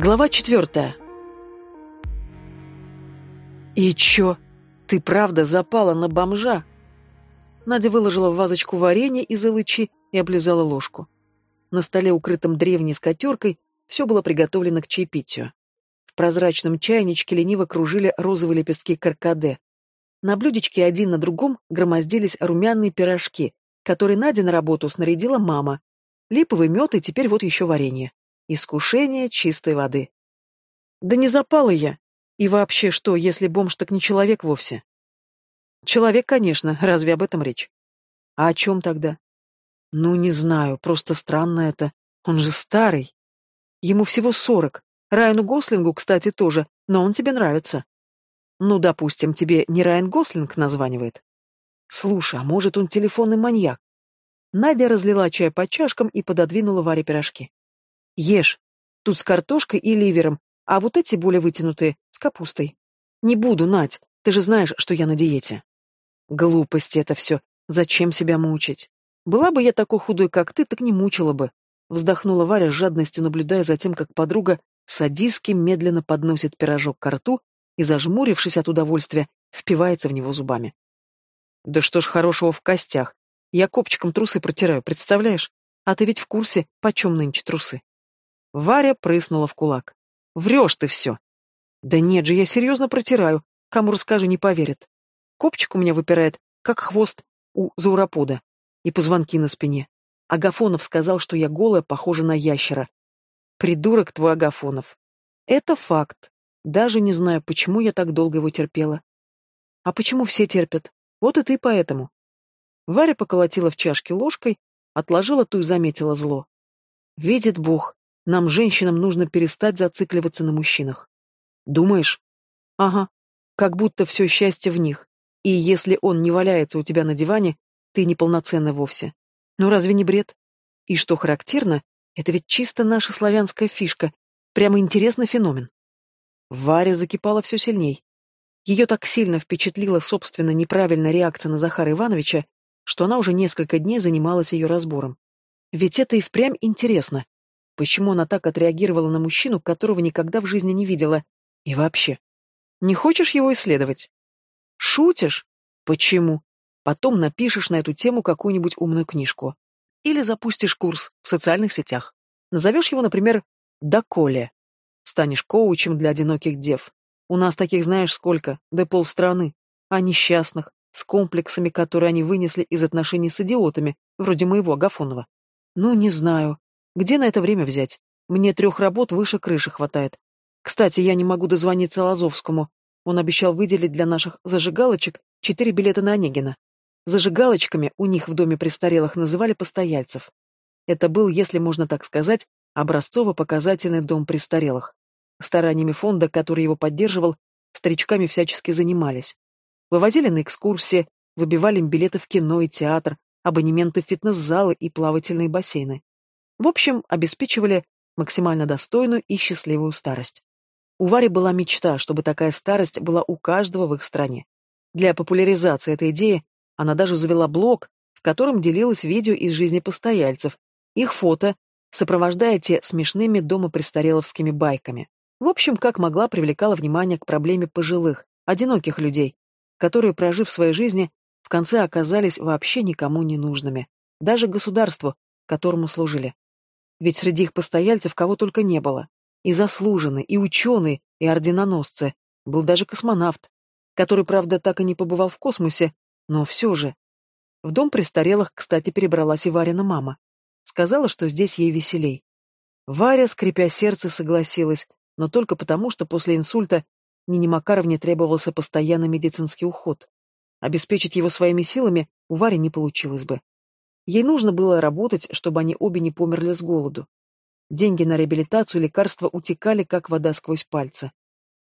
Глава четвертая. «И чё? Ты правда запала на бомжа?» Надя выложила в вазочку варенье из илычи и облизала ложку. На столе, укрытом древней скатеркой, все было приготовлено к чаепитию. В прозрачном чайничке лениво кружили розовые лепестки каркаде. На блюдечке один на другом громоздились румяные пирожки, которые Надя на работу снарядила мама. Липовый мед и теперь вот еще варенье. Искушение чистой воды. Да не запала я. И вообще, что, если бомж так не человек вовсе? Человек, конечно, разве об этом речь? А о чем тогда? Ну, не знаю, просто странно это. Он же старый. Ему всего сорок. Райану Гослингу, кстати, тоже, но он тебе нравится. Ну, допустим, тебе не Райан Гослинг названивает. Слушай, а может он телефонный маньяк? Надя разлила чай по чашкам и пододвинула Варе пирожки. Ешь. Тут с картошкой и ливером, а вот эти более вытянутые, с капустой. Не буду, Надь, ты же знаешь, что я на диете. Глупости это все. Зачем себя мучить? Была бы я такой худой, как ты, так не мучила бы. Вздохнула Варя с жадностью, наблюдая за тем, как подруга садистски медленно подносит пирожок к рту и, зажмурившись от удовольствия, впивается в него зубами. Да что ж хорошего в костях. Я копчиком трусы протираю, представляешь? А ты ведь в курсе, почем нынче трусы? Варя прыснула в кулак. «Врешь ты все!» «Да нет же, я серьезно протираю. Кому расскажи, не поверят. Копчик у меня выпирает, как хвост у зауропода. И позвонки на спине. Агафонов сказал, что я голая, похожа на ящера. Придурок твой Агафонов. Это факт. Даже не знаю, почему я так долго его терпела. А почему все терпят? Вот и ты поэтому. Варя поколотила в чашке ложкой, отложила ту и заметила зло. Видит Бог, нам, женщинам, нужно перестать зацикливаться на мужчинах. Думаешь? Ага. Как будто все счастье в них. И если он не валяется у тебя на диване, ты неполноценна вовсе. Ну разве не бред? И что характерно, это ведь чисто наша славянская фишка. Прямо интересный феномен. Варя закипала все сильней. Ее так сильно впечатлила собственно неправильная реакция на Захара Ивановича, что она уже несколько дней занималась ее разбором. Ведь это и впрямь интересно. Почему она так отреагировала на мужчину, которого никогда в жизни не видела? И вообще, не хочешь его исследовать? Шутишь? Почему? Потом напишешь на эту тему какую-нибудь умную книжку. Или запустишь курс в социальных сетях. Назовешь его, например, «Доколе». Станешь коучем для одиноких дев. У нас таких знаешь сколько, да полстраны. А несчастных, с комплексами, которые они вынесли из отношений с идиотами, вроде моего Агафонова. Ну, не знаю. Где на это время взять? Мне трех работ выше крыши хватает. Кстати, я не могу дозвониться Лазовскому. Он обещал выделить для наших зажигалочек четыре билета на Онегина. Зажигалочками у них в доме престарелых называли постояльцев. Это был, если можно так сказать, образцово-показательный дом престарелых. Стараниями фонда, который его поддерживал, старичками всячески занимались. Вывозили на экскурсии, выбивали им билеты в кино и театр, абонементы в фитнес-залы и плавательные бассейны. В общем, обеспечивали максимально достойную и счастливую старость. У Вари была мечта, чтобы такая старость была у каждого в их стране. Для популяризации этой идеи она даже завела блог, в котором делилась видео из жизни постояльцев, их фото, сопровождая те смешными дома престареловскими байками. В общем, как могла, привлекала внимание к проблеме пожилых, одиноких людей, которые, прожив в своей жизни, в конце оказались вообще никому не нужными, даже государству, которому служили. Ведь среди их постояльцев кого только не было. И заслуженный, и ученый, и орденоносцы. Был даже космонавт, который, правда, так и не побывал в космосе, но все же. В дом престарелых, кстати, перебралась и Варина мама. Сказала, что здесь ей веселей. Варя, скрипя сердце, согласилась, но только потому, что после инсульта Нине Макаровне требовался постоянный медицинский уход. Обеспечить его своими силами у Вари не получилось бы. Ей нужно было работать, чтобы они обе не померли с голоду. Деньги на реабилитацию и лекарства утекали, как вода сквозь пальцы.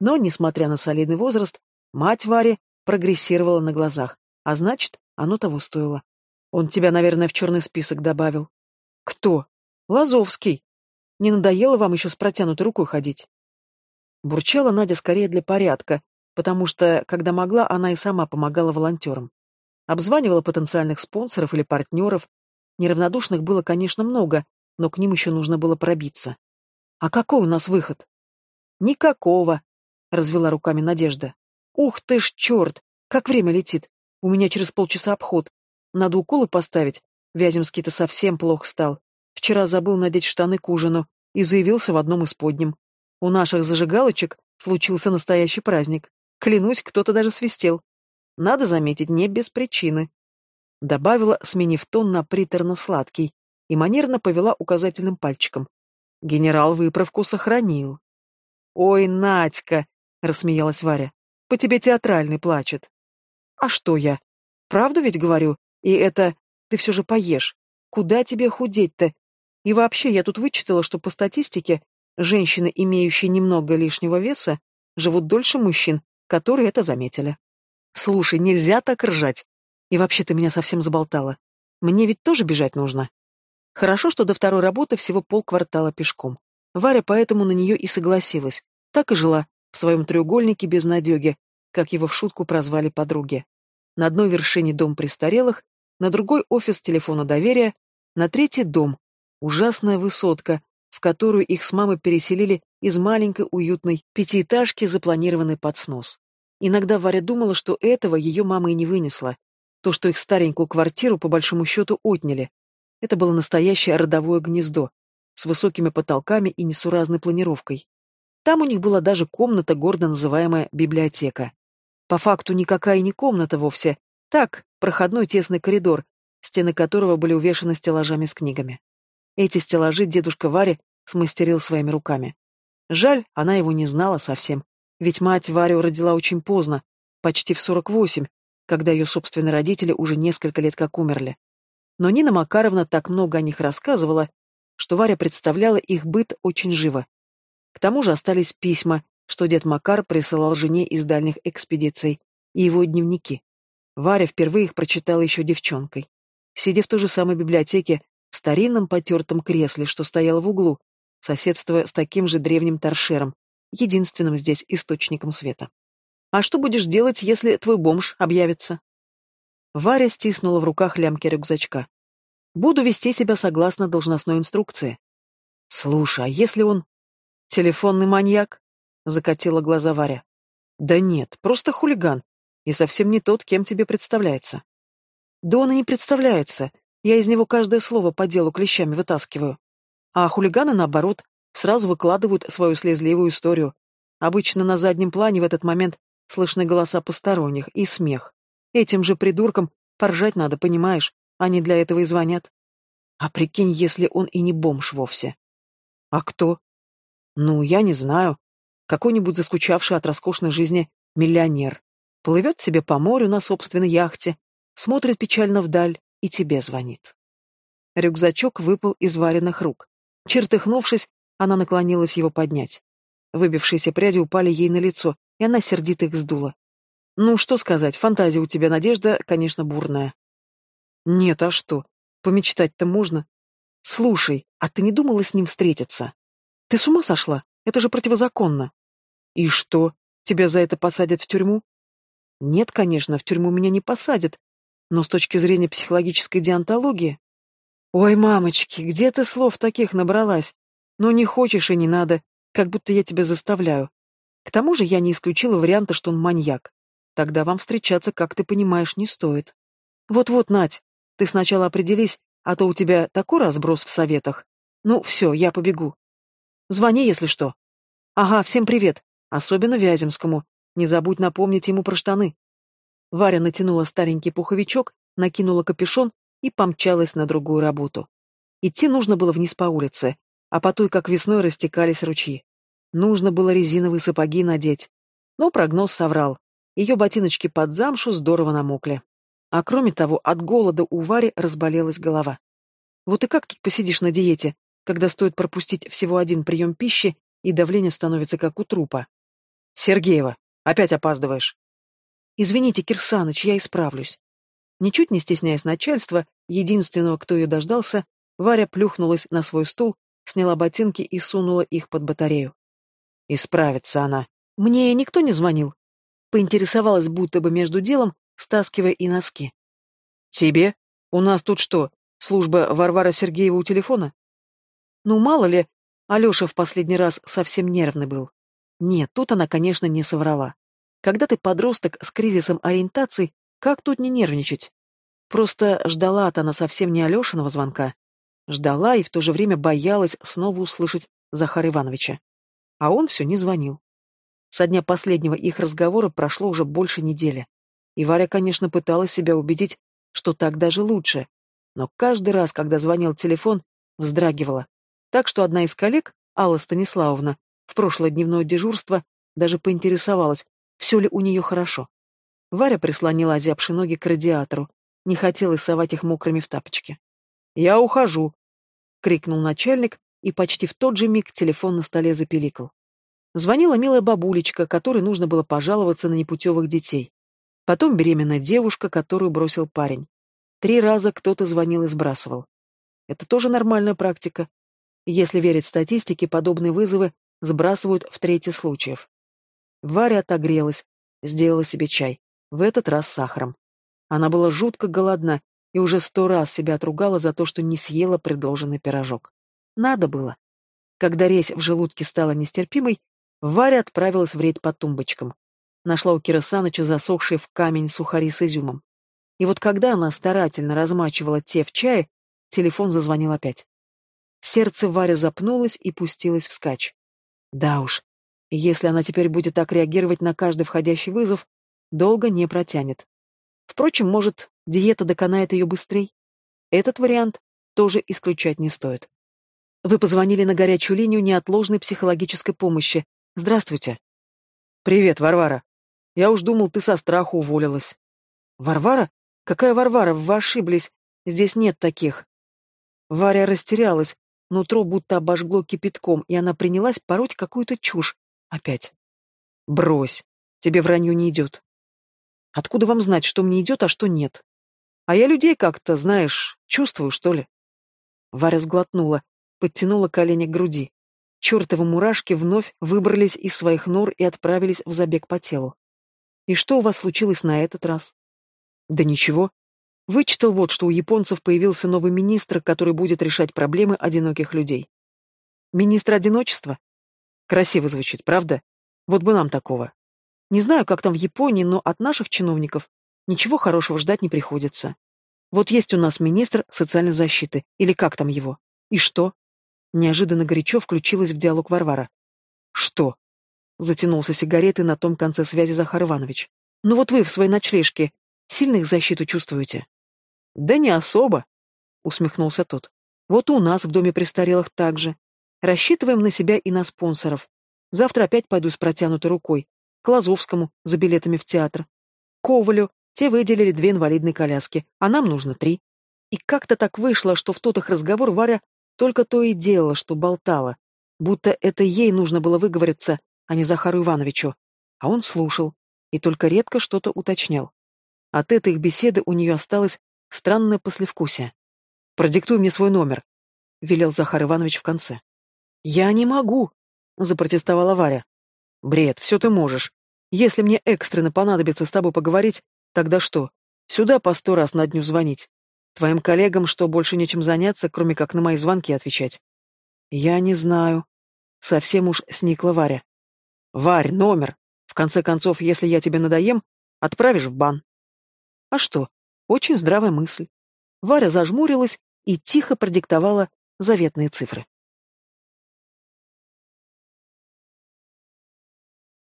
Но, несмотря на солидный возраст, мать Вари прогрессировала на глазах, а значит, оно того стоило. Он тебя, наверное, в черный список добавил. Кто? Лазовский. Не надоело вам еще с протянутой рукой ходить? Бурчала Надя скорее для порядка, потому что, когда могла, она и сама помогала волонтерам обзванивала потенциальных спонсоров или партнеров. Неравнодушных было, конечно, много, но к ним еще нужно было пробиться. А какой у нас выход? Никакого, развела руками Надежда. Ух ты ж, черт, как время летит. У меня через полчаса обход. Надо уколы поставить. Вяземский-то совсем плохо стал. Вчера забыл надеть штаны к ужину и заявился в одном из подним. У наших зажигалочек случился настоящий праздник. Клянусь, кто-то даже свистел. Надо заметить, не без причины. Добавила, сменив тон на приторно-сладкий, и манерно повела указательным пальчиком. Генерал выправку сохранил. «Ой, Надька!» — рассмеялась Варя. «По тебе театральный плачет». «А что я? Правду ведь говорю? И это... Ты все же поешь. Куда тебе худеть-то? И вообще, я тут вычитала, что по статистике женщины, имеющие немного лишнего веса, живут дольше мужчин, которые это заметили. Слушай, нельзя так ржать. И вообще ты меня совсем заболтала. Мне ведь тоже бежать нужно. Хорошо, что до второй работы всего полквартала пешком. Варя поэтому на нее и согласилась. Так и жила в своем треугольнике без надеги, как его в шутку прозвали подруги. На одной вершине дом престарелых, на другой офис телефона доверия, на третий дом, ужасная высотка, в которую их с мамой переселили из маленькой уютной пятиэтажки, запланированной под снос. Иногда Варя думала, что этого ее мама и не вынесла. То, что их старенькую квартиру по большому счету отняли. Это было настоящее родовое гнездо, с высокими потолками и несуразной планировкой. Там у них была даже комната, гордо называемая библиотека. По факту никакая не комната вовсе, так, проходной тесный коридор, стены которого были увешаны стеллажами с книгами. Эти стеллажи дедушка Варя смастерил своими руками. Жаль, она его не знала совсем, ведь мать Варю родила очень поздно, почти в сорок восемь, когда ее собственные родители уже несколько лет как умерли. Но Нина Макаровна так много о них рассказывала, что Варя представляла их быт очень живо. К тому же остались письма, что дед Макар присылал жене из дальних экспедиций, и его дневники. Варя впервые их прочитала еще девчонкой. Сидя в той же самой библиотеке, в старинном потертом кресле, что стояло в углу, соседствуя с таким же древним торшером, единственным здесь источником света. «А что будешь делать, если твой бомж объявится?» Варя стиснула в руках лямки рюкзачка. «Буду вести себя согласно должностной инструкции». «Слушай, а если он...» «Телефонный маньяк?» — закатила глаза Варя. «Да нет, просто хулиган. И совсем не тот, кем тебе представляется». «Да он и не представляется. Я из него каждое слово по делу клещами вытаскиваю. А хулиганы, наоборот, сразу выкладывают свою слезливую историю. Обычно на заднем плане в этот момент слышны голоса посторонних и смех. Этим же придуркам поржать надо, понимаешь? Они для этого и звонят. А прикинь, если он и не бомж вовсе. А кто? Ну, я не знаю. Какой-нибудь заскучавший от роскошной жизни миллионер. Плывет себе по морю на собственной яхте, смотрит печально вдаль и тебе звонит. Рюкзачок выпал из вареных рук. Чертыхнувшись, она наклонилась его поднять. Выбившиеся пряди упали ей на лицо, и она сердито их сдула. Ну, что сказать, фантазия у тебя, Надежда, конечно, бурная. Нет, а что? Помечтать-то можно. Слушай, а ты не думала с ним встретиться? Ты с ума сошла? Это же противозаконно. И что? Тебя за это посадят в тюрьму? Нет, конечно, в тюрьму меня не посадят. Но с точки зрения психологической диантологии... Ой, мамочки, где ты слов таких набралась? Ну, не хочешь и не надо, как будто я тебя заставляю. К тому же я не исключила варианта, что он маньяк. Тогда вам встречаться, как ты понимаешь, не стоит. Вот-вот, Надь, ты сначала определись, а то у тебя такой разброс в советах. Ну, все, я побегу. Звони, если что. Ага, всем привет. Особенно Вяземскому. Не забудь напомнить ему про штаны. Варя натянула старенький пуховичок, накинула капюшон и помчалась на другую работу. Идти нужно было вниз по улице, а по как весной, растекались ручьи. Нужно было резиновые сапоги надеть. Но прогноз соврал. Ее ботиночки под замшу здорово намокли. А кроме того, от голода у Вари разболелась голова. Вот и как тут посидишь на диете, когда стоит пропустить всего один прием пищи, и давление становится как у трупа? Сергеева, опять опаздываешь. Извините, Кирсаныч, я исправлюсь. Ничуть не стесняясь начальства, единственного, кто ее дождался, Варя плюхнулась на свой стул, сняла ботинки и сунула их под батарею. Исправится она. Мне никто не звонил. Поинтересовалась будто бы между делом, стаскивая и носки. «Тебе? У нас тут что, служба Варвара Сергеева у телефона?» «Ну, мало ли, Алеша в последний раз совсем нервный был. Нет, тут она, конечно, не соврала. Когда ты подросток с кризисом ориентации, как тут не нервничать? Просто ждала-то она совсем не Алешиного звонка. Ждала и в то же время боялась снова услышать Захара Ивановича. А он все не звонил. Со дня последнего их разговора прошло уже больше недели. И Варя, конечно, пыталась себя убедить, что так даже лучше. Но каждый раз, когда звонил телефон, вздрагивала. Так что одна из коллег, Алла Станиславовна, в прошлое дневное дежурство даже поинтересовалась, все ли у нее хорошо. Варя прислонила озябшие ноги к радиатору, не хотела совать их мокрыми в тапочки. «Я ухожу!» — крикнул начальник, и почти в тот же миг телефон на столе запеликал. Звонила милая бабулечка, которой нужно было пожаловаться на непутевых детей. Потом беременная девушка, которую бросил парень. Три раза кто-то звонил и сбрасывал. Это тоже нормальная практика. Если верить статистике, подобные вызовы сбрасывают в трети случаев. Варя отогрелась, сделала себе чай, в этот раз с сахаром. Она была жутко голодна и уже сто раз себя отругала за то, что не съела предложенный пирожок. Надо было. Когда резь в желудке стала нестерпимой, Варя отправилась в рейд по тумбочкам. Нашла у Кира Саныча засохшие в камень сухари с изюмом. И вот когда она старательно размачивала те в чае, телефон зазвонил опять. Сердце Варя запнулось и пустилось вскачь. Да уж, если она теперь будет так реагировать на каждый входящий вызов, долго не протянет. Впрочем, может, диета доконает ее быстрее? Этот вариант тоже исключать не стоит. Вы позвонили на горячую линию неотложной психологической помощи. Здравствуйте. Привет, Варвара. Я уж думал, ты со страху уволилась. Варвара? Какая Варвара? Вы ошиблись. Здесь нет таких. Варя растерялась, Нутро будто обожгло кипятком, и она принялась пороть какую-то чушь. Опять. Брось. Тебе вранье не идет. Откуда вам знать, что мне идет, а что нет? А я людей как-то, знаешь, чувствую, что ли? Варя сглотнула, подтянула колени к груди. Чертовы мурашки вновь выбрались из своих нор и отправились в забег по телу. И что у вас случилось на этот раз? Да ничего. Вычитал вот, что у японцев появился новый министр, который будет решать проблемы одиноких людей. Министр одиночества? Красиво звучит, правда? Вот бы нам такого. Не знаю, как там в Японии, но от наших чиновников ничего хорошего ждать не приходится. Вот есть у нас министр социальной защиты, или как там его. И что? Неожиданно горячо включилась в диалог Варвара. Что? Затянулся сигаретой на том конце связи Захар Иванович. Ну вот вы в своей ночлежке сильно их защиту чувствуете? Да не особо, усмехнулся тот. Вот у нас в доме престарелых так же. Рассчитываем на себя и на спонсоров. Завтра опять пойду с протянутой рукой. К Лазовскому за билетами в театр. Ковалю те выделили две инвалидные коляски, а нам нужно три. И как-то так вышло, что в тот их разговор Варя только то и делала, что болтала. Будто это ей нужно было выговориться, а не Захару Ивановичу. А он слушал и только редко что-то уточнял. От этой их беседы у нее осталось Странное послевкусие. «Продиктуй мне свой номер», — велел Захар Иванович в конце. «Я не могу», — запротестовала Варя. «Бред, все ты можешь. Если мне экстренно понадобится с тобой поговорить, тогда что? Сюда по сто раз на дню звонить. Твоим коллегам что, больше нечем заняться, кроме как на мои звонки отвечать?» «Я не знаю». Совсем уж сникла Варя. «Варь, номер. В конце концов, если я тебе надоем, отправишь в бан». «А что, очень здравая мысль. Варя зажмурилась и тихо продиктовала заветные цифры.